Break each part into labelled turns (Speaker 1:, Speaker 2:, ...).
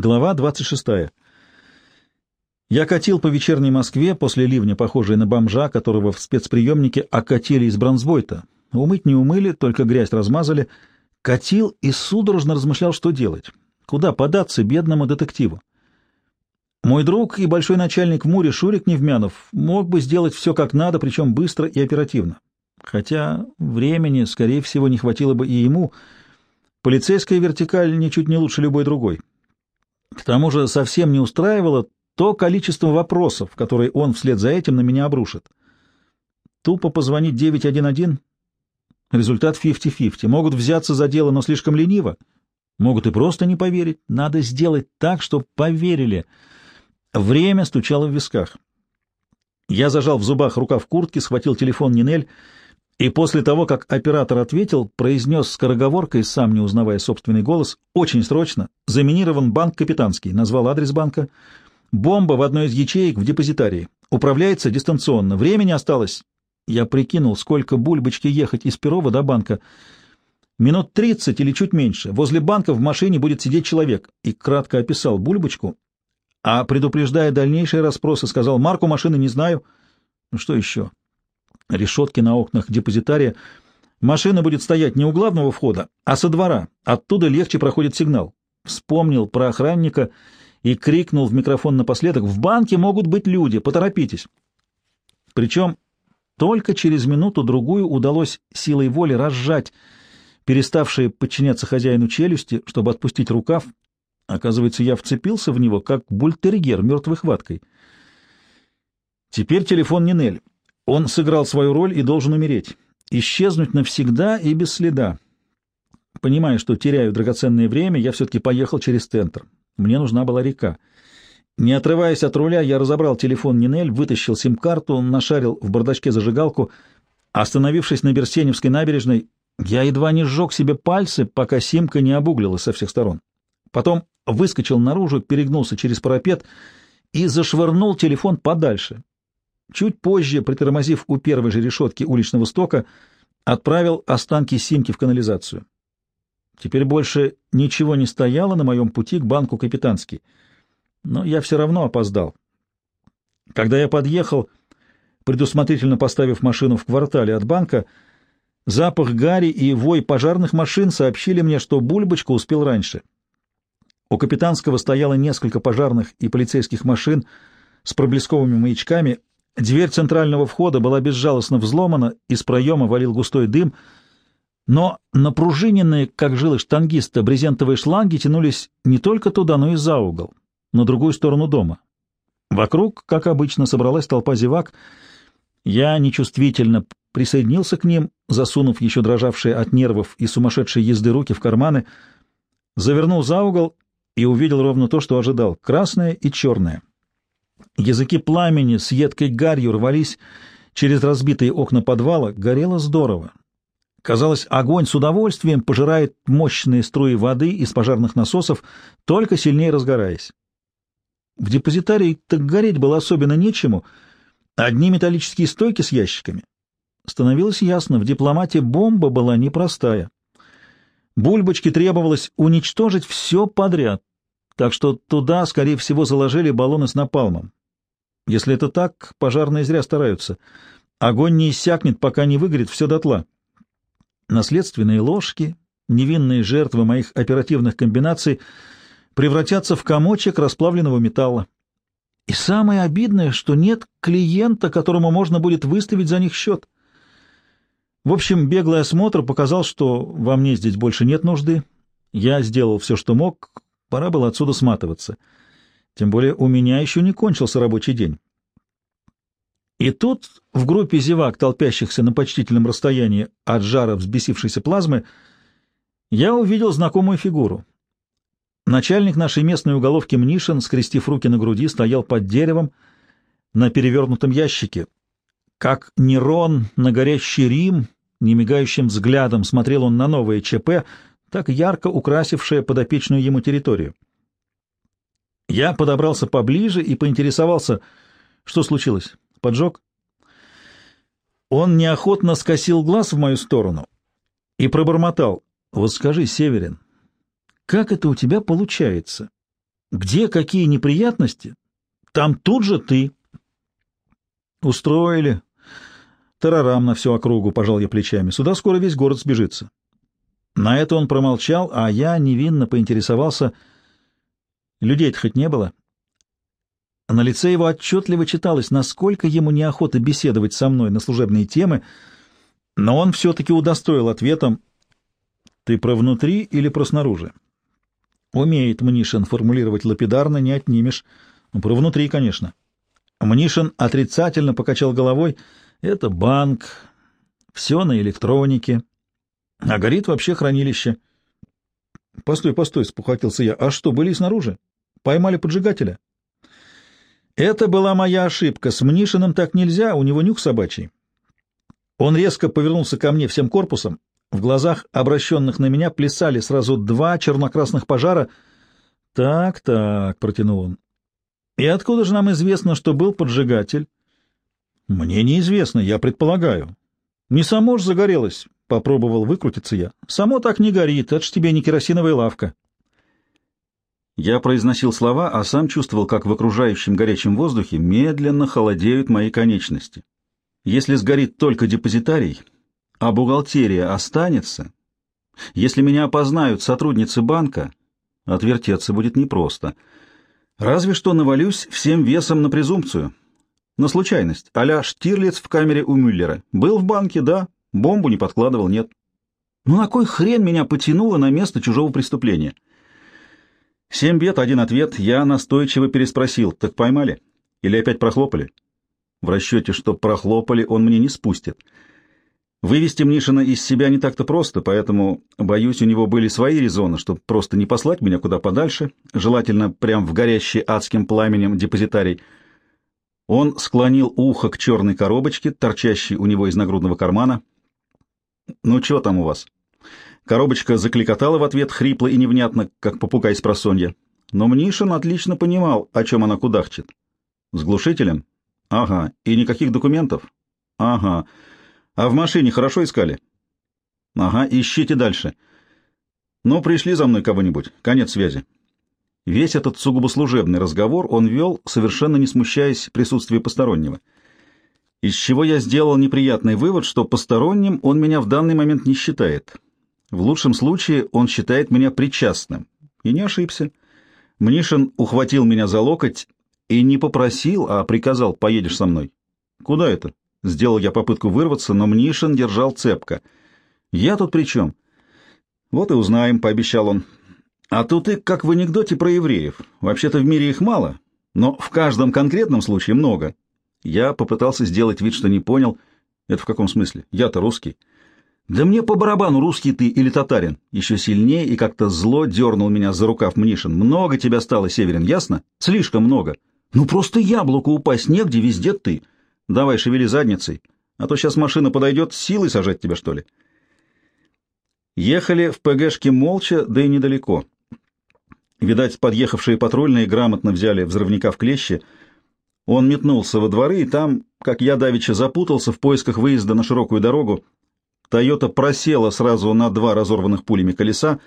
Speaker 1: Глава 26. Я катил по вечерней Москве после ливня, похожей на бомжа, которого в спецприемнике окатили из бронзбойта. Умыть не умыли, только грязь размазали. Катил и судорожно размышлял, что делать. Куда податься бедному детективу? Мой друг и большой начальник Муре Шурик Невмянов мог бы сделать все как надо, причем быстро и оперативно. Хотя времени, скорее всего, не хватило бы и ему. Полицейская вертикаль ничуть не лучше любой другой. К тому же совсем не устраивало то количество вопросов, которые он вслед за этим на меня обрушит. Тупо позвонить 911? Результат 50-50. Могут взяться за дело, но слишком лениво. Могут и просто не поверить. Надо сделать так, чтобы поверили. Время стучало в висках. Я зажал в зубах рукав куртки, схватил телефон Нинель и после того, как оператор ответил, произнес скороговоркой, сам не узнавая собственный голос, «Очень срочно! Заминирован банк «Капитанский», назвал адрес банка. Бомба в одной из ячеек в депозитарии. Управляется дистанционно. Времени осталось. Я прикинул, сколько бульбочки ехать из Перова до банка. Минут тридцать или чуть меньше. Возле банка в машине будет сидеть человек. И кратко описал бульбочку, а, предупреждая дальнейшие расспросы, сказал, «Марку машины не знаю». Ну что еще? Решетки на окнах депозитария. Машина будет стоять не у главного входа, а со двора. Оттуда легче проходит сигнал. Вспомнил про охранника и крикнул в микрофон напоследок «В банке могут быть люди, поторопитесь!» Причем только через минуту-другую удалось силой воли разжать переставшие подчиняться хозяину челюсти, чтобы отпустить рукав. Оказывается, я вцепился в него, как бультерьер мертвой хваткой. Теперь телефон Нинель. Он сыграл свою роль и должен умереть, исчезнуть навсегда и без следа. Понимая, что теряю драгоценное время, я все-таки поехал через центр. Мне нужна была река. Не отрываясь от руля, я разобрал телефон Нинель, вытащил сим-карту, нашарил в бардачке зажигалку. Остановившись на Берсеневской набережной, я едва не сжег себе пальцы, пока симка не обуглилась со всех сторон. Потом выскочил наружу, перегнулся через парапет и зашвырнул телефон подальше, Чуть позже, притормозив у первой же решетки уличного стока, отправил останки Симки в канализацию. Теперь больше ничего не стояло на моем пути к банку «Капитанский», но я все равно опоздал. Когда я подъехал, предусмотрительно поставив машину в квартале от банка, запах гари и вой пожарных машин сообщили мне, что Бульбочка успел раньше. У «Капитанского» стояло несколько пожарных и полицейских машин с проблесковыми маячками, Дверь центрального входа была безжалостно взломана, из проема валил густой дым, но напружиненные, как жилы штангиста, брезентовые шланги тянулись не только туда, но и за угол, на другую сторону дома. Вокруг, как обычно, собралась толпа зевак. Я нечувствительно присоединился к ним, засунув еще дрожавшие от нервов и сумасшедшей езды руки в карманы, завернул за угол и увидел ровно то, что ожидал — красное и черное. Языки пламени с едкой гарью рвались через разбитые окна подвала. Горело здорово. Казалось, огонь с удовольствием пожирает мощные струи воды из пожарных насосов, только сильнее разгораясь. В депозитарии так гореть было особенно нечему. Одни металлические стойки с ящиками. Становилось ясно, в дипломате бомба была непростая. Бульбочке требовалось уничтожить все подряд, так что туда, скорее всего, заложили баллоны с напалмом. Если это так, пожарные зря стараются. Огонь не иссякнет, пока не выгорит все дотла. Наследственные ложки, невинные жертвы моих оперативных комбинаций, превратятся в комочек расплавленного металла. И самое обидное, что нет клиента, которому можно будет выставить за них счет. В общем, беглый осмотр показал, что во мне здесь больше нет нужды. Я сделал все, что мог, пора было отсюда сматываться. Тем более у меня еще не кончился рабочий день. И тут в группе зевак, толпящихся на почтительном расстоянии от жара взбесившейся плазмы, я увидел знакомую фигуру. Начальник нашей местной уголовки Мнишин, скрестив руки на груди, стоял под деревом на перевернутом ящике. Как Нерон на горящий Рим, немигающим взглядом смотрел он на новое ЧП, так ярко украсившее подопечную ему территорию. Я подобрался поближе и поинтересовался, что случилось. Поджог? Он неохотно скосил глаз в мою сторону и пробормотал. Вот скажи, Северин, как это у тебя получается? Где какие неприятности, там тут же ты. Устроили. Тарарам на всю округу, пожал я плечами. Сюда скоро весь город сбежится. На это он промолчал, а я невинно поинтересовался. Людей-то хоть не было? На лице его отчетливо читалось, насколько ему неохота беседовать со мной на служебные темы, но он все-таки удостоил ответом «Ты про внутри или про снаружи?» Умеет Мнишин формулировать лапидарно, не отнимешь. Ну, про внутри, конечно. Мнишин отрицательно покачал головой. Это банк, все на электронике, а горит вообще хранилище. Постой, постой, спохватился я. А что, были снаружи? Поймали поджигателя? Это была моя ошибка. С Мнишиным так нельзя, у него нюх собачий. Он резко повернулся ко мне всем корпусом. В глазах, обращенных на меня, плясали сразу два черно-красных пожара. «Так, так», — протянул он. «И откуда же нам известно, что был поджигатель?» «Мне неизвестно, я предполагаю». «Не само ж загорелось», — попробовал выкрутиться я. «Само так не горит, это ж тебе не керосиновая лавка». Я произносил слова, а сам чувствовал, как в окружающем горячем воздухе медленно холодеют мои конечности. Если сгорит только депозитарий, а бухгалтерия останется, если меня опознают сотрудницы банка, отвертеться будет непросто. Разве что навалюсь всем весом на презумпцию. На случайность. а Штирлиц в камере у Мюллера. Был в банке, да. Бомбу не подкладывал, нет. Ну на кой хрен меня потянуло на место чужого преступления? — Семь бед, один ответ. Я настойчиво переспросил. Так поймали? Или опять прохлопали? В расчете, что прохлопали, он мне не спустит. Вывести Мнишина из себя не так-то просто, поэтому, боюсь, у него были свои резоны, чтобы просто не послать меня куда подальше, желательно прям в горящий адским пламенем депозитарий. Он склонил ухо к черной коробочке, торчащей у него из нагрудного кармана. «Ну, что там у вас?» Коробочка закликотала в ответ хрипло и невнятно, как попугай с просонья. Но Мнишин отлично понимал, о чем она кудахчет. С глушителем? Ага. И никаких документов? Ага. А в машине хорошо искали? Ага, ищите дальше. Ну, пришли за мной кого-нибудь. Конец связи. Весь этот сугубо служебный разговор он вел, совершенно не смущаясь присутствия постороннего. Из чего я сделал неприятный вывод, что посторонним он меня в данный момент не считает. В лучшем случае он считает меня причастным. И не ошибся. Мнишин ухватил меня за локоть и не попросил, а приказал «поедешь со мной». «Куда это?» Сделал я попытку вырваться, но Мнишин держал цепко. «Я тут при чем?» «Вот и узнаем», — пообещал он. «А тут и как в анекдоте про евреев. Вообще-то в мире их мало, но в каждом конкретном случае много». Я попытался сделать вид, что не понял. «Это в каком смысле? Я-то русский». «Да мне по барабану, русский ты или татарин!» Еще сильнее и как-то зло дернул меня за рукав Мнишин. «Много тебя стало, Северин, ясно? Слишком много. Ну просто яблоко упасть негде, везде ты. Давай, шевели задницей, а то сейчас машина подойдет, силой сажать тебя, что ли?» Ехали в ПГшке молча, да и недалеко. Видать, подъехавшие патрульные грамотно взяли взрывника в клещи. Он метнулся во дворы, и там, как я давеча запутался в поисках выезда на широкую дорогу, Тойота просела сразу на два разорванных пулями колеса,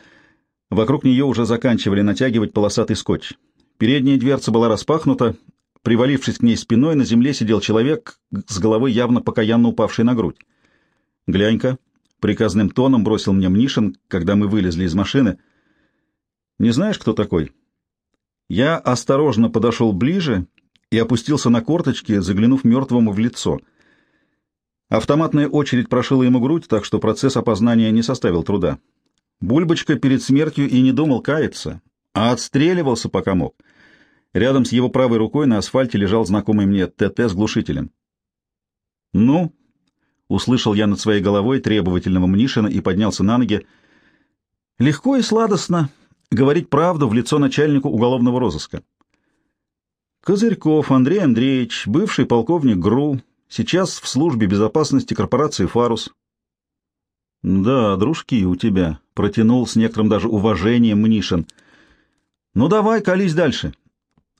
Speaker 1: вокруг нее уже заканчивали натягивать полосатый скотч. Передняя дверца была распахнута, привалившись к ней спиной, на земле сидел человек с головой явно покаянно упавшей на грудь. «Глянь-ка», — приказным тоном бросил мне Мнишин, когда мы вылезли из машины. «Не знаешь, кто такой?» Я осторожно подошел ближе и опустился на корточки, заглянув мертвому в лицо — Автоматная очередь прошила ему грудь, так что процесс опознания не составил труда. Бульбочка перед смертью и не думал каяться, а отстреливался, пока мог. Рядом с его правой рукой на асфальте лежал знакомый мне ТТ с глушителем. «Ну?» — услышал я над своей головой требовательного Мнишина и поднялся на ноги. «Легко и сладостно говорить правду в лицо начальнику уголовного розыска». Козырьков Андрей Андреевич, бывший полковник ГРУ, Сейчас в службе безопасности корпорации «Фарус». «Да, дружки у тебя», — протянул с некоторым даже уважением Мнишин. «Ну давай, колись дальше».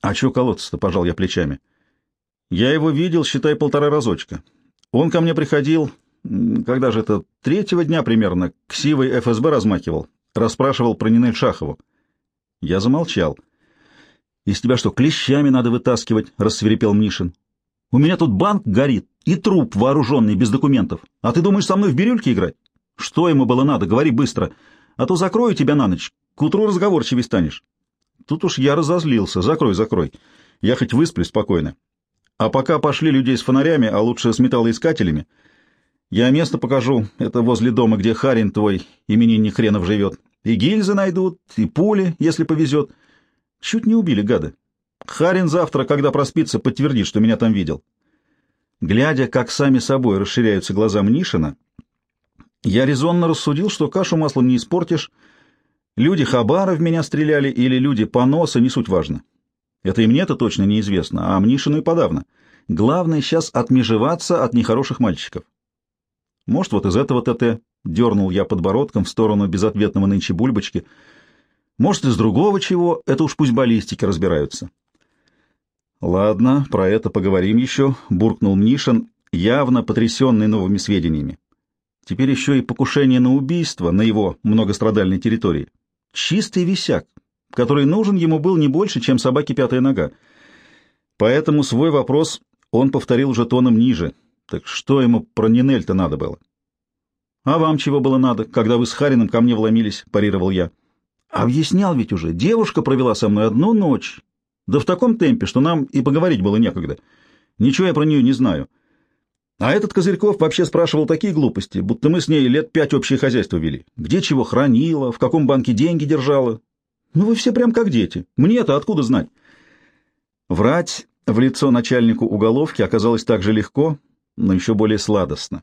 Speaker 1: «А чё колоться-то?» — пожал я плечами. «Я его видел, считай, полтора разочка. Он ко мне приходил, когда же это, третьего дня примерно, к сивой ФСБ размахивал, расспрашивал про Нинель Шахову. Я замолчал. Из тебя что, клещами надо вытаскивать? — рассверепел Мнишин. У меня тут банк горит и труп вооруженный, без документов. А ты думаешь со мной в бирюльке играть? Что ему было надо? Говори быстро. А то закрою тебя на ночь. К утру разговорчивей станешь. Тут уж я разозлился. Закрой, закрой. Я хоть высплюсь спокойно. А пока пошли людей с фонарями, а лучше с металлоискателями, я место покажу. Это возле дома, где Харин твой именинник хренов живет. И гильзы найдут, и пули, если повезет. Чуть не убили, гады. Харин завтра, когда проспится, подтвердит, что меня там видел. Глядя, как сами собой расширяются глаза Мнишина, я резонно рассудил, что кашу маслом не испортишь. Люди Хабара в меня стреляли или люди Поноса, не суть важно. Это и мне-то точно неизвестно, а Мнишину и подавно. Главное сейчас отмежеваться от нехороших мальчиков. Может, вот из этого ТТ дернул я подбородком в сторону безответного нынче бульбочки. Может, из другого чего, это уж пусть баллистики разбираются. Ладно, про это поговорим еще, буркнул Мнишин, явно потрясенный новыми сведениями. Теперь еще и покушение на убийство на его многострадальной территории. Чистый висяк, который нужен ему был не больше, чем собаке пятая нога. Поэтому свой вопрос он повторил уже тоном ниже. Так что ему про Нинель-то надо было? — А вам чего было надо, когда вы с Харином ко мне вломились? — парировал я. — Объяснял ведь уже. Девушка провела со мной одну ночь. Да в таком темпе, что нам и поговорить было некогда. Ничего я про нее не знаю. — а этот Козырьков вообще спрашивал такие глупости, будто мы с ней лет пять общее хозяйство вели. Где чего хранила, в каком банке деньги держала. Ну вы все прям как дети. Мне-то откуда знать? Врать в лицо начальнику уголовки оказалось так же легко, но еще более сладостно.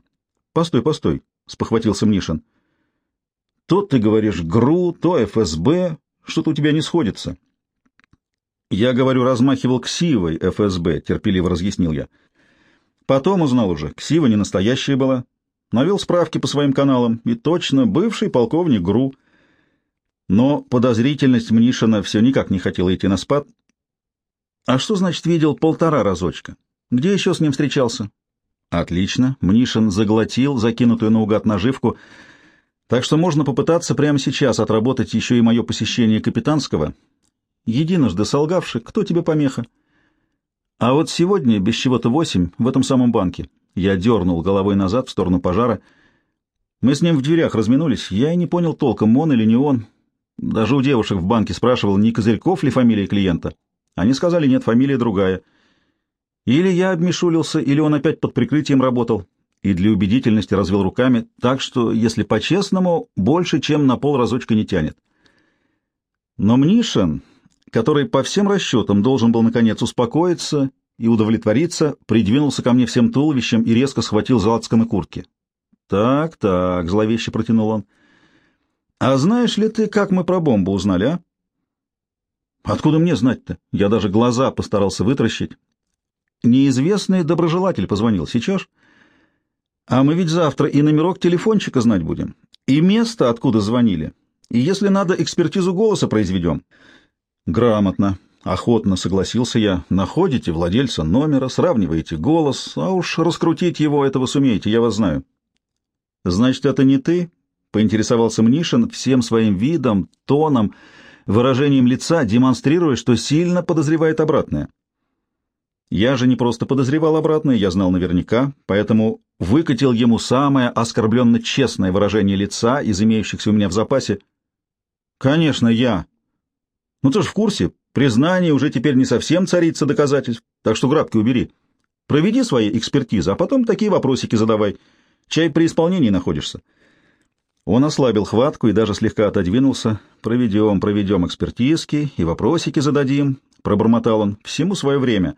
Speaker 1: «Постой, постой», — спохватился Мнишин. «То ты говоришь ГРУ, то ФСБ, что-то у тебя не сходится». «Я, говорю, размахивал ксивой ФСБ», — терпеливо разъяснил я. Потом узнал уже, ксива не настоящая была. Навел справки по своим каналам, и точно бывший полковник ГРУ. Но подозрительность Мнишина все никак не хотела идти на спад. А что значит видел полтора разочка? Где еще с ним встречался? Отлично. Мнишин заглотил закинутую наугад наживку. Так что можно попытаться прямо сейчас отработать еще и мое посещение капитанского. Единожды солгавший, кто тебе помеха? А вот сегодня, без чего-то восемь, в этом самом банке. Я дернул головой назад в сторону пожара. Мы с ним в дверях разминулись. Я и не понял толком, он или не он. Даже у девушек в банке спрашивал, не Козырьков ли фамилия клиента. Они сказали, нет, фамилия другая. Или я обмешулился, или он опять под прикрытием работал. И для убедительности развел руками, так что, если по-честному, больше, чем на пол разочка не тянет. Но Мнишин, который по всем расчетам должен был, наконец, успокоиться и удовлетвориться, придвинулся ко мне всем туловищем и резко схватил за лацканы куртки. «Так, так», — зловеще протянул он. «А знаешь ли ты, как мы про бомбу узнали, а?» «Откуда мне знать-то?» Я даже глаза постарался вытращить. «Неизвестный доброжелатель позвонил. Сейчас?» «А мы ведь завтра и номерок телефончика знать будем, и место, откуда звонили, и если надо, экспертизу голоса произведем». Грамотно, охотно согласился я. Находите владельца номера, сравниваете голос, а уж раскрутить его этого сумеете, я вас знаю. Значит, это не ты? Поинтересовался Мнишин всем своим видом, тоном, выражением лица, демонстрируя, что сильно подозревает обратное. Я же не просто подозревал обратное, я знал наверняка, поэтому выкатил ему самое оскорбленно честное выражение лица из имеющихся у меня в запасе. «Конечно, я», ну ты ж в курсе, признание уже теперь не совсем царица доказательств, так что грабки убери. Проведи свои экспертизы, а потом такие вопросики задавай. Чай при исполнении находишься. Он ослабил хватку и даже слегка отодвинулся. «Проведем, проведем экспертизки и вопросики зададим», — пробормотал он, — «всему свое время».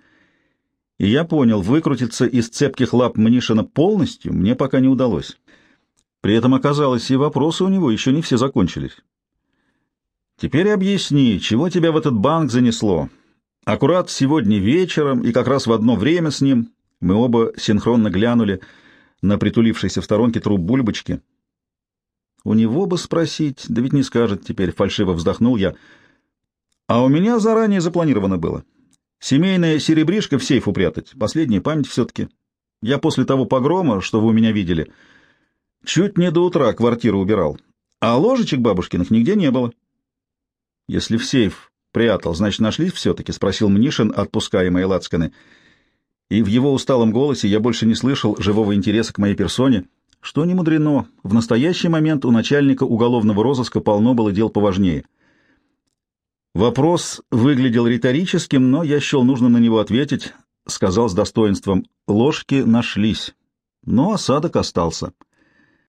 Speaker 1: И я понял, выкрутиться из цепких лап Мнишина полностью мне пока не удалось. При этом оказалось, и вопросы у него еще не все закончились. Теперь объясни, чего тебя в этот банк занесло? Аккурат сегодня вечером и как раз в одно время с ним мы оба синхронно глянули на притулившийся в сторонке труп бульбочки. У него бы спросить, да ведь не скажет теперь, фальшиво вздохнул я. А у меня заранее запланировано было. Семейная серебришка в сейф упрятать, последняя память все-таки. Я после того погрома, что вы у меня видели, чуть не до утра квартиру убирал, а ложечек бабушкиных нигде не было. Если в сейф
Speaker 2: Прятал. Значит, нашлись все-таки? — спросил Мнишин, отпуская мои лацканы. И в его усталом голосе я больше не слышал живого интереса к моей персоне. Что не мудрено, в настоящий момент у начальника уголовного розыска полно было дел поважнее. Вопрос выглядел риторическим, но я счел нужно на него ответить, — сказал с достоинством. Ложки нашлись, но осадок остался. —